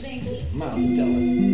Denk ik. Maanden